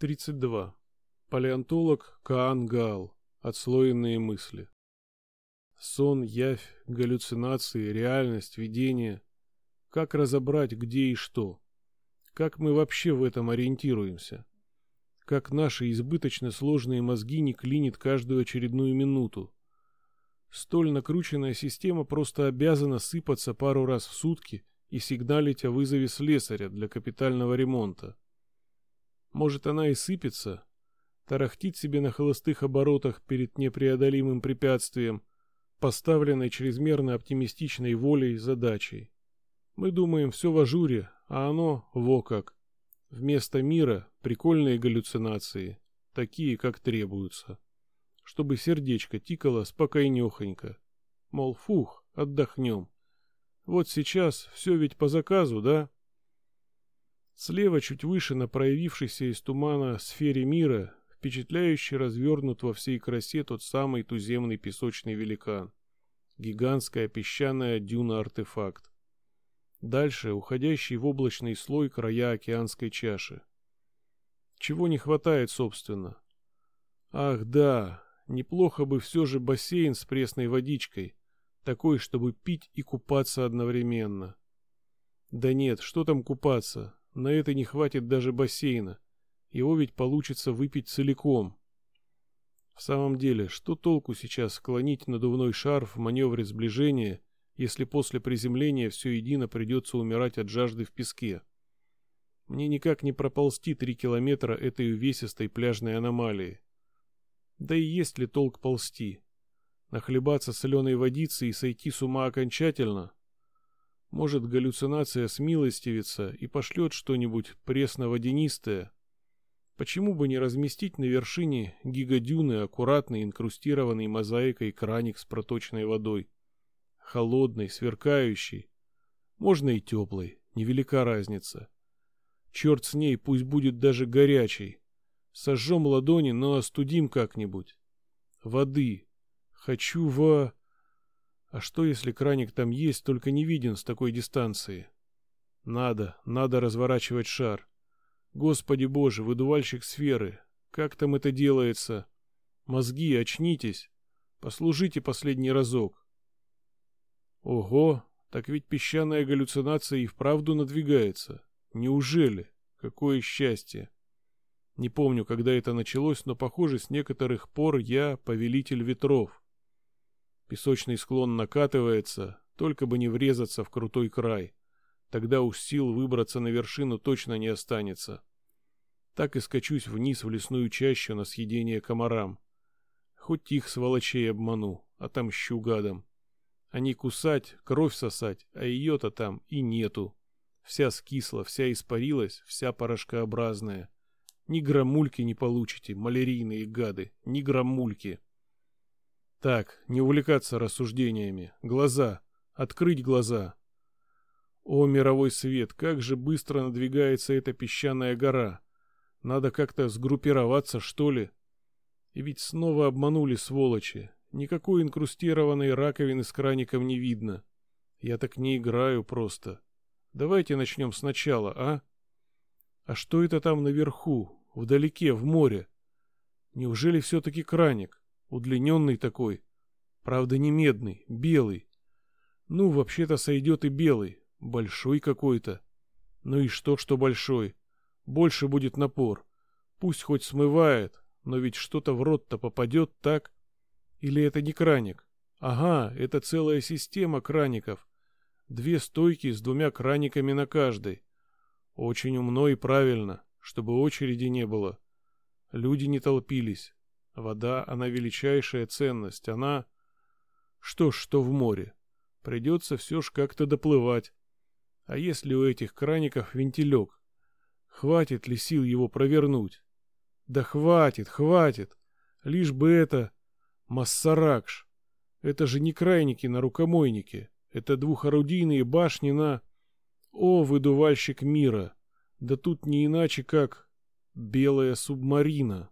32. Палеонтолог Каан Гал. Отслоенные мысли. Сон, явь, галлюцинации, реальность, видение. Как разобрать, где и что? Как мы вообще в этом ориентируемся? Как наши избыточно сложные мозги не клинит каждую очередную минуту? Столь накрученная система просто обязана сыпаться пару раз в сутки и сигналить о вызове слесаря для капитального ремонта. Может, она и сыпется, тарахтит себе на холостых оборотах перед непреодолимым препятствием, поставленной чрезмерно оптимистичной волей задачей. Мы думаем все в ажуре, а оно во как. Вместо мира прикольные галлюцинации, такие, как требуются. Чтобы сердечко тикало спокойнехонько. Мол, фух, отдохнем. Вот сейчас все ведь по заказу, да? Слева, чуть выше, на проявившейся из тумана сфере мира, впечатляюще развернут во всей красе тот самый туземный песочный великан. Гигантская песчаная дюна-артефакт. Дальше уходящий в облачный слой края океанской чаши. Чего не хватает, собственно? Ах, да, неплохо бы все же бассейн с пресной водичкой, такой, чтобы пить и купаться одновременно. Да нет, что там купаться, на это не хватит даже бассейна. Его ведь получится выпить целиком. В самом деле, что толку сейчас склонить надувной шар в маневре сближения, если после приземления все едино придется умирать от жажды в песке? Мне никак не проползти три километра этой увесистой пляжной аномалии. Да и есть ли толк ползти? Нахлебаться соленой водицы и сойти с ума окончательно? Может, галлюцинация смилостивится и пошлет что-нибудь пресно-водянистое? Почему бы не разместить на вершине гигадюны аккуратный инкрустированный мозаикой краник с проточной водой? Холодный, сверкающий. Можно и теплый, невелика разница. Черт с ней, пусть будет даже горячий. Сожжем ладони, но остудим как-нибудь. Воды. Хочу во... А что, если краник там есть, только не виден с такой дистанции? Надо, надо разворачивать шар. Господи боже, выдувальщик сферы. Как там это делается? Мозги, очнитесь. Послужите последний разок. Ого, так ведь песчаная галлюцинация и вправду надвигается. Неужели? Какое счастье. Не помню, когда это началось, но, похоже, с некоторых пор я повелитель ветров. Песочный склон накатывается, только бы не врезаться в крутой край. Тогда уж сил выбраться на вершину точно не останется. Так и скачусь вниз в лесную чащу на съедение комарам. Хоть их сволочей обману, отомщу гадом. Они кусать, кровь сосать, а ее-то там и нету. Вся скисла, вся испарилась, вся порошкообразная. Ни граммульки не получите, малярийные гады, ни граммульки. Так, не увлекаться рассуждениями. Глаза. Открыть глаза. О, мировой свет, как же быстро надвигается эта песчаная гора. Надо как-то сгруппироваться, что ли. И ведь снова обманули сволочи. Никакой инкрустированной раковины с краником не видно. Я так не играю просто. Давайте начнем сначала, а? А что это там наверху, вдалеке, в море? Неужели все-таки краник? Удлиненный такой. Правда, не медный, белый. Ну, вообще-то сойдет и белый. Большой какой-то. Ну и что, что большой? Больше будет напор. Пусть хоть смывает, но ведь что-то в рот-то попадет, так? Или это не краник? Ага, это целая система краников. Две стойки с двумя краниками на каждой. Очень умно и правильно, чтобы очереди не было. Люди не толпились. Вода, она величайшая ценность, она... Что ж, что в море. Придется все ж как-то доплывать. А если у этих краников вентилек? Хватит ли сил его провернуть? Да хватит, хватит. Лишь бы это... Массаракш. Это же не крайники на рукомойнике. Это двухорудийные башни на... О, выдувальщик мира! Да тут не иначе, как... Белая субмарина.